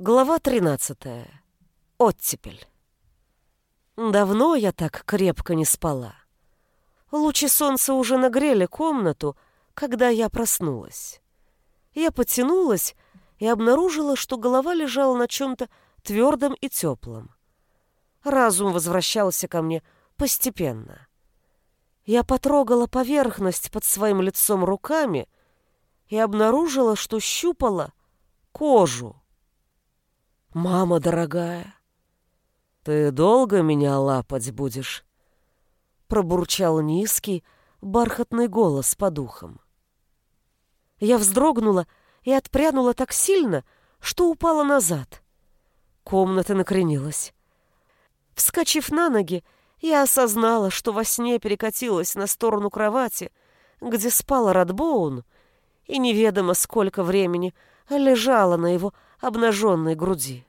Глава 13. Оттепель. Давно я так крепко не спала. Лучи солнца уже нагрели комнату, когда я проснулась. Я потянулась и обнаружила, что голова лежала на чем-то твердом и теплом. Разум возвращался ко мне постепенно. Я потрогала поверхность под своим лицом руками и обнаружила, что щупала кожу. «Мама дорогая, ты долго меня лапать будешь?» Пробурчал низкий, бархатный голос по духам. Я вздрогнула и отпрянула так сильно, что упала назад. Комната накренилась. Вскочив на ноги, я осознала, что во сне перекатилась на сторону кровати, где спала Радбоун, и неведомо сколько времени лежала на его обнаженной груди.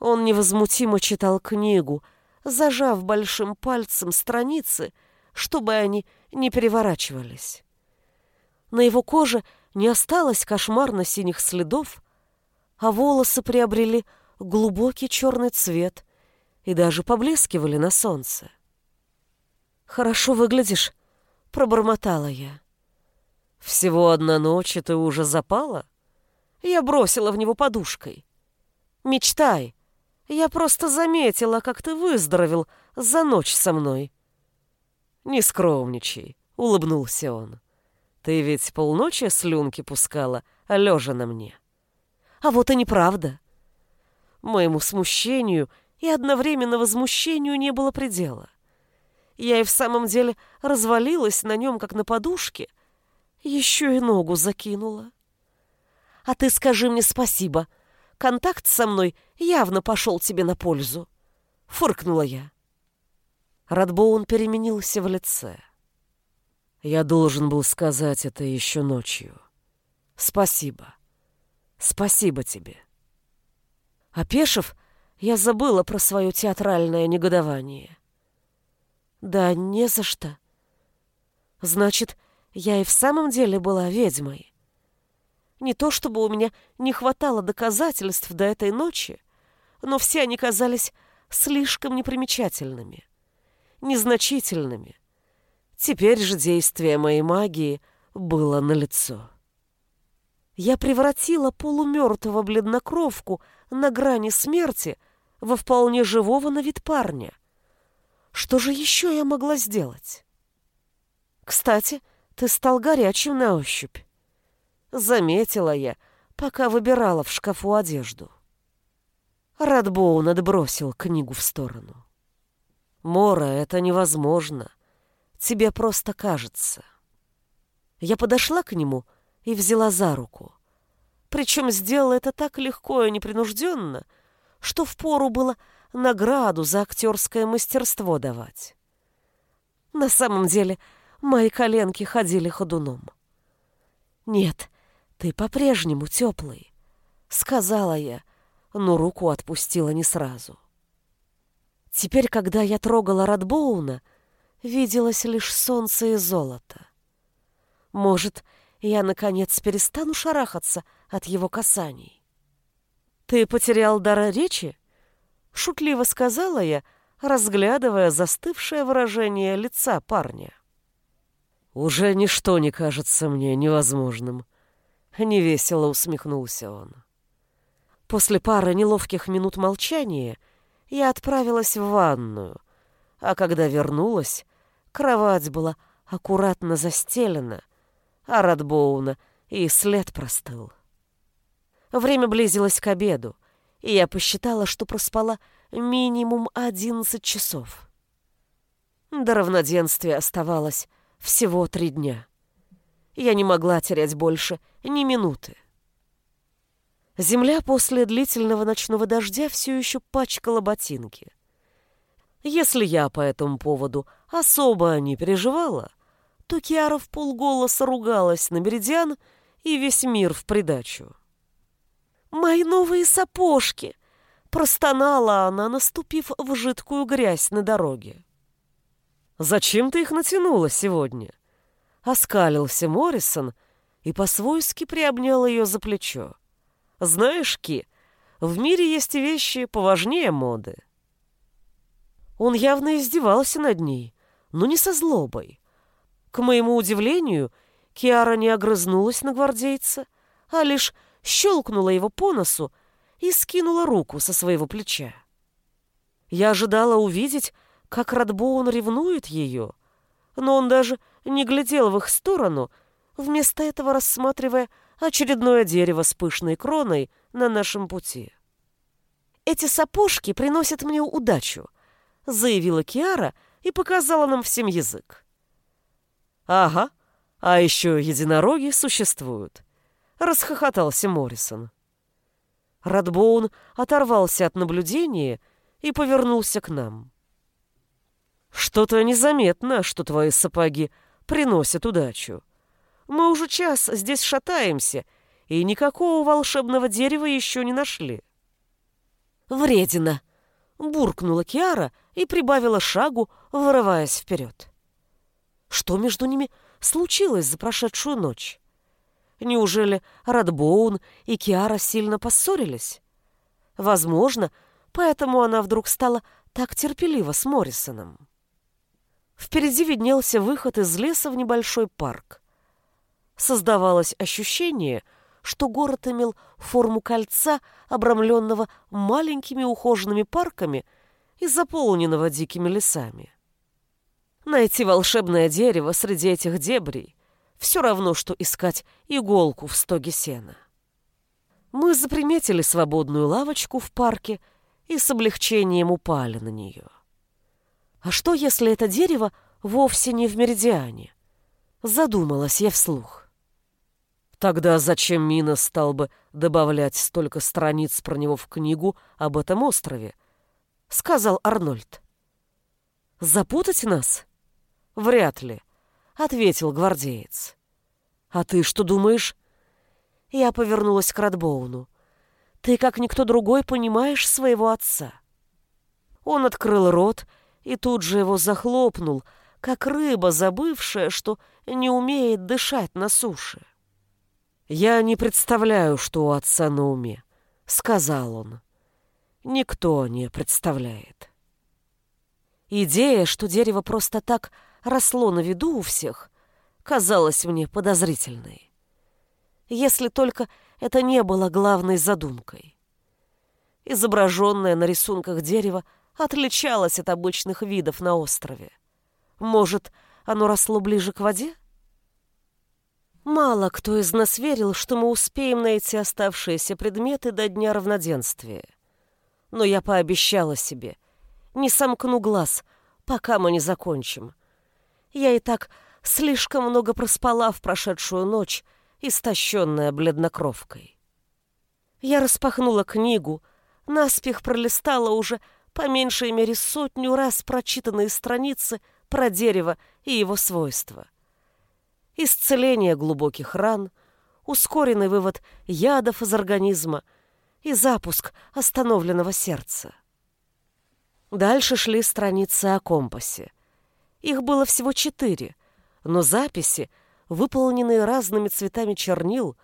Он невозмутимо читал книгу, зажав большим пальцем страницы, чтобы они не переворачивались. На его коже не осталось кошмарно-синих следов, а волосы приобрели глубокий черный цвет и даже поблескивали на солнце. «Хорошо выглядишь», — пробормотала я. «Всего одна ночь, и ты уже запала?» Я бросила в него подушкой. «Мечтай. Я просто заметила, как ты выздоровел за ночь со мной». «Не скромничай», — улыбнулся он. «Ты ведь полночи слюнки пускала, лежа на мне». «А вот и неправда». Моему смущению и одновременно возмущению не было предела. Я и в самом деле развалилась на нем, как на подушке, еще и ногу закинула. А ты скажи мне спасибо. Контакт со мной явно пошел тебе на пользу. Фыркнула я. Радбоун переменился в лице. Я должен был сказать это еще ночью. Спасибо. Спасибо тебе. Опешив, я забыла про свое театральное негодование. Да не за что. Значит, я и в самом деле была ведьмой. Не то чтобы у меня не хватало доказательств до этой ночи, но все они казались слишком непримечательными, незначительными. Теперь же действие моей магии было налицо. Я превратила полумертвого бледнокровку на грани смерти во вполне живого на вид парня. Что же еще я могла сделать? Кстати, ты стал горячим на ощупь. Заметила я, пока выбирала в шкафу одежду. Радбоун отбросил книгу в сторону. «Мора, это невозможно. Тебе просто кажется». Я подошла к нему и взяла за руку. Причем сделала это так легко и непринужденно, что впору было награду за актерское мастерство давать. На самом деле мои коленки ходили ходуном. Нет, «Ты по-прежнему теплый», — сказала я, но руку отпустила не сразу. Теперь, когда я трогала Радбоуна, виделось лишь солнце и золото. Может, я, наконец, перестану шарахаться от его касаний. «Ты потерял дар речи?» — шутливо сказала я, разглядывая застывшее выражение лица парня. «Уже ничто не кажется мне невозможным», Невесело усмехнулся он. После пары неловких минут молчания я отправилась в ванную, а когда вернулась, кровать была аккуратно застелена, а Радбоуна и след простыл. Время близилось к обеду, и я посчитала, что проспала минимум одиннадцать часов. До равноденствия оставалось всего три дня. Я не могла терять больше ни минуты. Земля после длительного ночного дождя все еще пачкала ботинки. Если я по этому поводу особо не переживала, то Киара в полголоса ругалась на Меридиан и весь мир в придачу. «Мои новые сапожки!» — простонала она, наступив в жидкую грязь на дороге. «Зачем ты их натянула сегодня?» Оскалился Моррисон и по-свойски приобнял ее за плечо. «Знаешь, Ки, в мире есть вещи поважнее моды. Он явно издевался над ней, но не со злобой. К моему удивлению, Киара не огрызнулась на гвардейца, а лишь щелкнула его по носу и скинула руку со своего плеча. Я ожидала увидеть, как Радбоун ревнует ее, но он даже не глядел в их сторону, вместо этого рассматривая очередное дерево с пышной кроной на нашем пути. «Эти сапожки приносят мне удачу», — заявила Киара и показала нам всем язык. «Ага, а еще единороги существуют», — расхохотался Моррисон. Радбоун оторвался от наблюдения и повернулся к нам. «Что-то незаметно, что твои сапоги приносят удачу. Мы уже час здесь шатаемся, и никакого волшебного дерева еще не нашли». «Вредина!» — буркнула Киара и прибавила шагу, вырываясь вперед. Что между ними случилось за прошедшую ночь? Неужели Радбоун и Киара сильно поссорились? Возможно, поэтому она вдруг стала так терпелива с Моррисоном. Впереди виднелся выход из леса в небольшой парк. Создавалось ощущение, что город имел форму кольца, обрамленного маленькими ухоженными парками и заполненного дикими лесами. Найти волшебное дерево среди этих дебрей все равно, что искать иголку в стоге сена. Мы заприметили свободную лавочку в парке и с облегчением упали на нее. А что, если это дерево вовсе не в Меридиане? Задумалась я вслух. Тогда зачем Мина стал бы добавлять столько страниц про него в книгу об этом острове? Сказал Арнольд. Запутать нас? Вряд ли, ответил гвардеец. А ты что думаешь? Я повернулась к Радбоуну. Ты, как никто другой, понимаешь своего отца. Он открыл рот и тут же его захлопнул, как рыба, забывшая, что не умеет дышать на суше. «Я не представляю, что у отца на уме», — сказал он. «Никто не представляет». Идея, что дерево просто так росло на виду у всех, казалась мне подозрительной. Если только это не было главной задумкой. Изображенное на рисунках дерево отличалось от обычных видов на острове. Может, оно росло ближе к воде? Мало кто из нас верил, что мы успеем найти оставшиеся предметы до дня равноденствия. Но я пообещала себе, не сомкну глаз, пока мы не закончим. Я и так слишком много проспала в прошедшую ночь, истощенная бледнокровкой. Я распахнула книгу, наспех пролистала уже по меньшей мере сотню раз прочитанные страницы про дерево и его свойства — исцеление глубоких ран, ускоренный вывод ядов из организма и запуск остановленного сердца. Дальше шли страницы о компасе. Их было всего четыре, но записи, выполненные разными цветами чернил,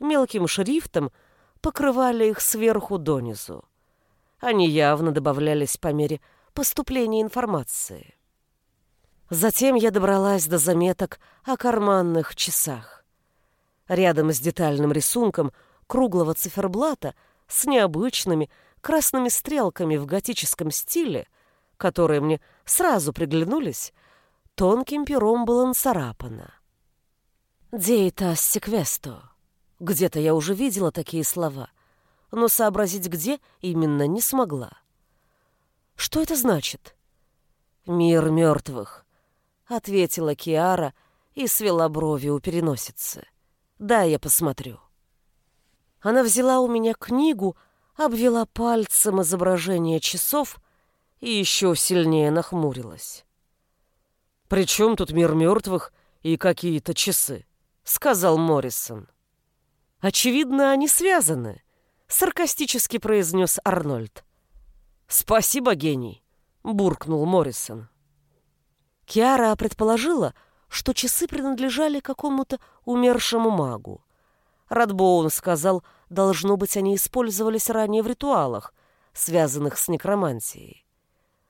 мелким шрифтом, покрывали их сверху донизу. Они явно добавлялись по мере поступления информации. Затем я добралась до заметок о карманных часах. Рядом с детальным рисунком круглого циферблата с необычными красными стрелками в готическом стиле, которые мне сразу приглянулись, тонким пером было нацарапано. «Дейтас секвесто». Где-то я уже видела такие слова, но сообразить, где именно, не смогла. Что это значит? «Мир мертвых», ответила Киара и свела брови у переносицы. Да, я посмотрю. Она взяла у меня книгу, обвела пальцем изображение часов и еще сильнее нахмурилась. «При чем тут мир мертвых и какие-то часы?» — сказал Моррисон. «Очевидно, они связаны», — саркастически произнес Арнольд. «Спасибо, гений», — буркнул Моррисон. Киара предположила, что часы принадлежали какому-то умершему магу. Радбоун сказал, должно быть, они использовались ранее в ритуалах, связанных с некромантией.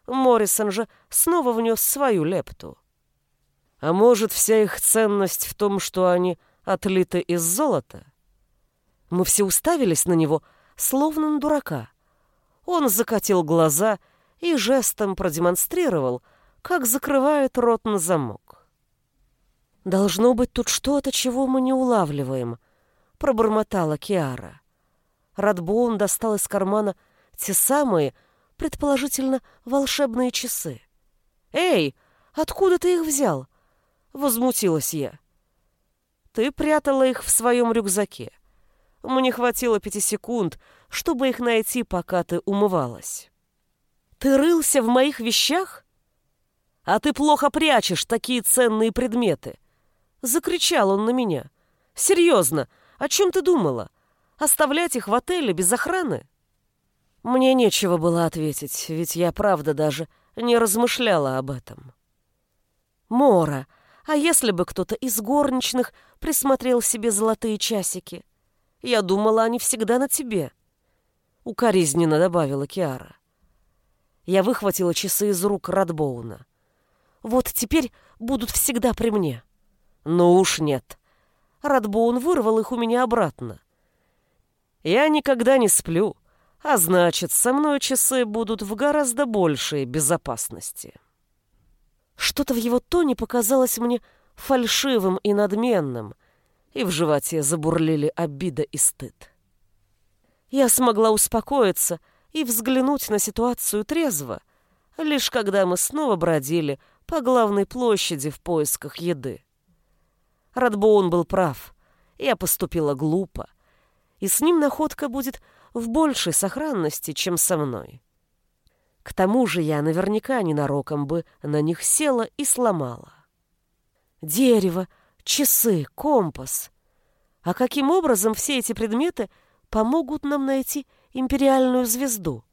Моррисон же снова внес свою лепту. А может, вся их ценность в том, что они отлиты из золота? Мы все уставились на него, словно на дурака. Он закатил глаза и жестом продемонстрировал, как закрывает рот на замок. «Должно быть тут что-то, чего мы не улавливаем», — пробормотала Киара. Радбоун достал из кармана те самые, предположительно, волшебные часы. «Эй, откуда ты их взял?» — возмутилась я. «Ты прятала их в своем рюкзаке. Мне хватило пяти секунд, чтобы их найти, пока ты умывалась». «Ты рылся в моих вещах? А ты плохо прячешь такие ценные предметы!» Закричал он на меня. «Серьезно, о чем ты думала? Оставлять их в отеле без охраны?» Мне нечего было ответить, ведь я правда даже не размышляла об этом. Мора, а если бы кто-то из горничных присмотрел себе золотые часики? Я думала, они всегда на тебе. Укоризненно добавила Киара. Я выхватила часы из рук Радбоуна. Вот теперь будут всегда при мне. Ну уж нет. Радбоун вырвал их у меня обратно. Я никогда не сплю. А значит, со мной часы будут в гораздо большей безопасности. Что-то в его тоне показалось мне фальшивым и надменным, и в животе забурлили обида и стыд. Я смогла успокоиться и взглянуть на ситуацию трезво, лишь когда мы снова бродили по главной площади в поисках еды. Радбоун был прав. Я поступила глупо, и с ним находка будет в большей сохранности, чем со мной. К тому же я наверняка ненароком бы на них села и сломала. Дерево, часы, компас. А каким образом все эти предметы помогут нам найти империальную звезду?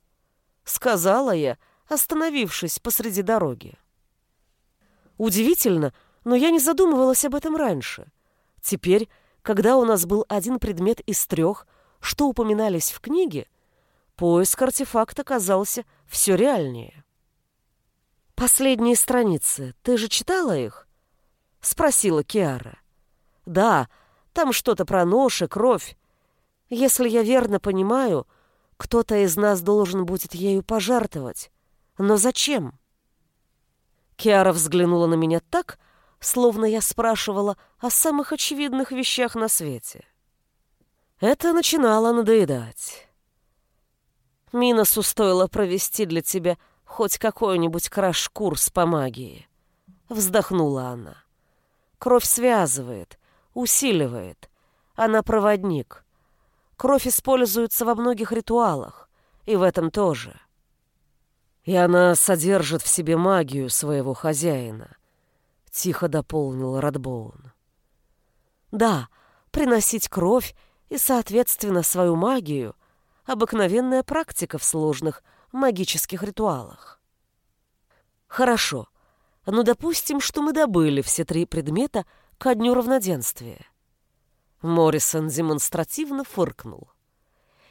Сказала я, остановившись посреди дороги. Удивительно, но я не задумывалась об этом раньше. Теперь, когда у нас был один предмет из трех — что упоминались в книге, поиск артефакта казался все реальнее. «Последние страницы, ты же читала их?» — спросила Киара. «Да, там что-то про нож и кровь. Если я верно понимаю, кто-то из нас должен будет ею пожертвовать. Но зачем?» Киара взглянула на меня так, словно я спрашивала о самых очевидных вещах на свете. Это начинало надоедать. Миносу стоило провести для тебя хоть какой-нибудь краш-курс по магии. Вздохнула она. Кровь связывает, усиливает. Она проводник. Кровь используется во многих ритуалах, и в этом тоже. И она содержит в себе магию своего хозяина, тихо дополнил Радбоун. Да, приносить кровь и, соответственно, свою магию — обыкновенная практика в сложных магических ритуалах. Хорошо, ну допустим, что мы добыли все три предмета ко дню равноденствия. Моррисон демонстративно фыркнул.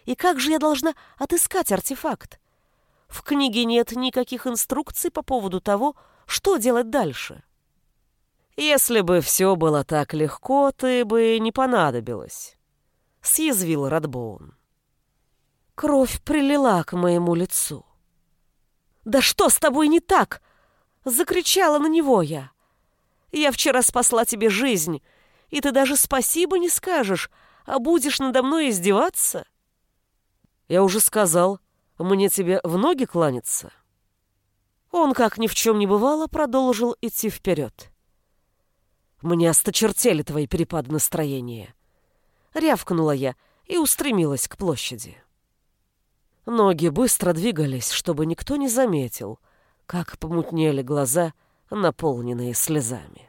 И как же я должна отыскать артефакт? В книге нет никаких инструкций по поводу того, что делать дальше. Если бы все было так легко, ты бы не понадобилась съязвил Радбоун. Кровь прилила к моему лицу. «Да что с тобой не так?» — закричала на него я. «Я вчера спасла тебе жизнь, и ты даже спасибо не скажешь, а будешь надо мной издеваться?» «Я уже сказал, мне тебе в ноги кланяться». Он, как ни в чем не бывало, продолжил идти вперед. «Мне осточертели твои перепады настроения рявкнула я и устремилась к площади. Ноги быстро двигались, чтобы никто не заметил, как помутнели глаза, наполненные слезами.